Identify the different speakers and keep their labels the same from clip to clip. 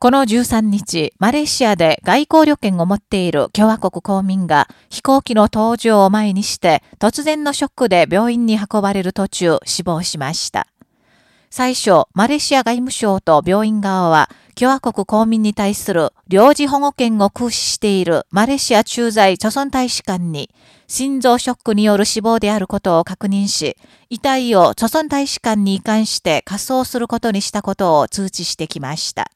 Speaker 1: この13日、マレーシアで外交旅券を持っている共和国公民が飛行機の搭乗を前にして突然のショックで病院に運ばれる途中死亡しました。最初、マレーシア外務省と病院側は共和国公民に対する領事保護権を行使しているマレーシア駐在著村大使館に心臓ショックによる死亡であることを確認し、遺体を著村大使館に移管して火葬することにしたことを通知してきました。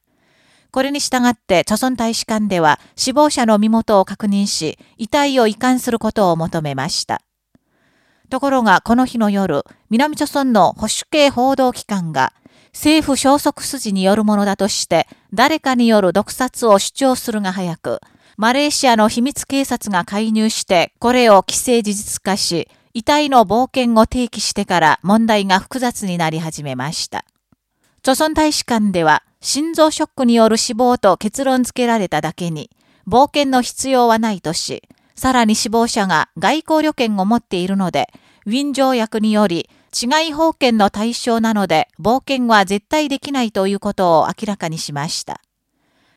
Speaker 1: これに従って、著村大使館では死亡者の身元を確認し、遺体を移管することを求めました。ところが、この日の夜、南朝村の保守系報道機関が、政府消息筋によるものだとして、誰かによる毒殺を主張するが早く、マレーシアの秘密警察が介入して、これを既成事実化し、遺体の冒険を提起してから問題が複雑になり始めました。朝村大使館では、心臓ショックによる死亡と結論付けられただけに、冒険の必要はないとし、さらに死亡者が外交旅券を持っているので、ウィン条約により、違い法権の対象なので、冒険は絶対できないということを明らかにしました。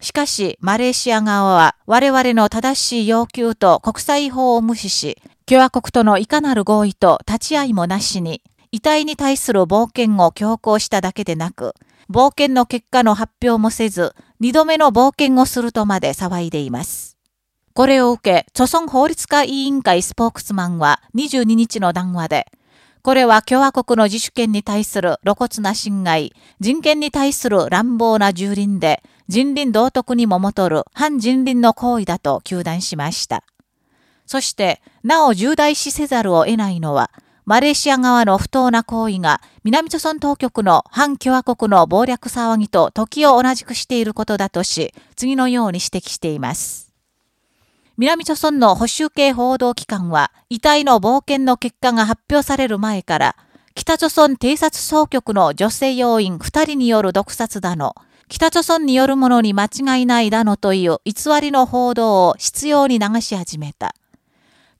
Speaker 1: しかし、マレーシア側は我々の正しい要求と国際法を無視し、共和国とのいかなる合意と立ち会いもなしに、遺体に対する冒険を強行しただけでなく、冒険の結果の発表もせず、二度目の冒険をするとまで騒いでいます。これを受け、著村法律家委員会スポークスマンは22日の談話で、これは共和国の自主権に対する露骨な侵害、人権に対する乱暴な蹂躙で、人倫道徳にももとる反人倫の行為だと求断しました。そして、なお重大視せざるを得ないのは、マレーシア側の不当な行為が南朝鮮当局の反共和国の暴略騒ぎと時を同じくしていることだとし、次のように指摘しています。南朝鮮の保守系報道機関は、遺体の冒険の結果が発表される前から、北朝鮮偵察総局の女性要員2人による毒殺だの、北朝鮮によるものに間違いないだのという偽りの報道を執拗に流し始めた。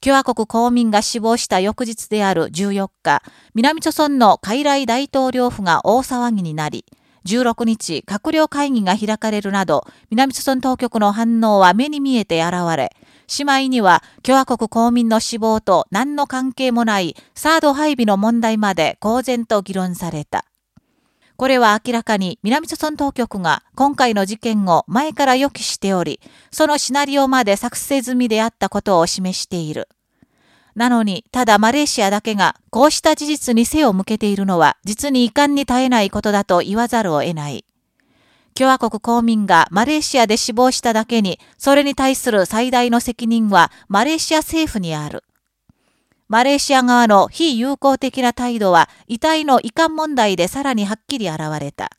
Speaker 1: 共和国公民が死亡した翌日である14日、南朝村の海来大統領府が大騒ぎになり、16日、閣僚会議が開かれるなど、南朝村当局の反応は目に見えて現れ、しまいには共和国公民の死亡と何の関係もないサード配備の問題まで公然と議論された。これは明らかに南朝村当局が今回の事件を前から予期しており、そのシナリオまで作成済みであったことを示している。なのに、ただマレーシアだけがこうした事実に背を向けているのは実に遺憾に耐えないことだと言わざるを得ない。共和国公民がマレーシアで死亡しただけに、それに対する最大の責任はマレーシア政府にある。マレーシア側の非友好的な態度は遺体の遺憾問題でさらにはっきり現れた。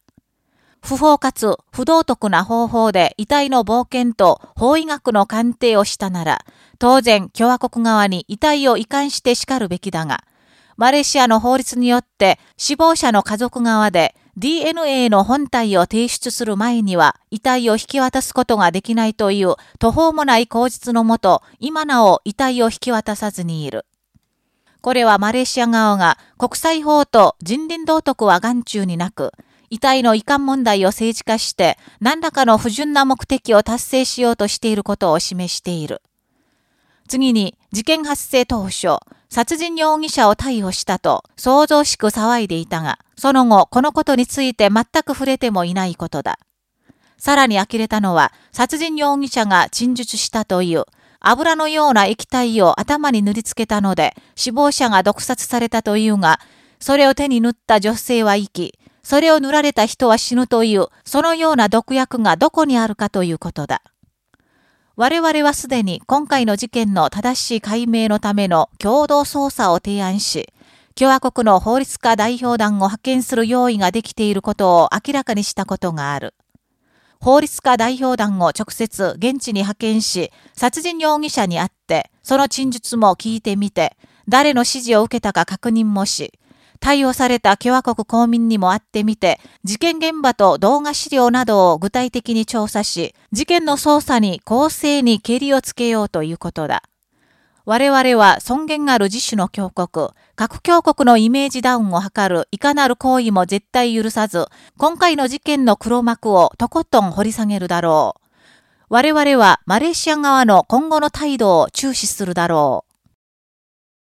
Speaker 1: 不法かつ不道徳な方法で遺体の冒険と法医学の鑑定をしたなら、当然共和国側に遺体を移管して叱るべきだが、マレーシアの法律によって死亡者の家族側で DNA の本体を提出する前には遺体を引き渡すことができないという途方もない口実のもと、今なお遺体を引き渡さずにいる。これはマレーシア側が国際法と人倫道徳は眼中になく、遺体の遺憾問題を政治化して何らかの不純な目的を達成しようとしていることを示している。次に、事件発生当初、殺人容疑者を逮捕したと想像しく騒いでいたが、その後、このことについて全く触れてもいないことだ。さらに呆れたのは、殺人容疑者が陳述したという油のような液体を頭に塗りつけたので、死亡者が毒殺されたというが、それを手に塗った女性は生き、それを塗られた人は死ぬという、そのような毒薬がどこにあるかということだ。我々はすでに今回の事件の正しい解明のための共同捜査を提案し、共和国の法律家代表団を派遣する用意ができていることを明らかにしたことがある。法律家代表団を直接現地に派遣し、殺人容疑者に会って、その陳述も聞いてみて、誰の指示を受けたか確認もし、対応された共和国公民にも会ってみて、事件現場と動画資料などを具体的に調査し、事件の捜査に公正にけりをつけようということだ。我々は尊厳ある自主の強国、核強国のイメージダウンを図るいかなる行為も絶対許さず、今回の事件の黒幕をとことん掘り下げるだろう。我々はマレーシア側の今後の態度を注視するだろう。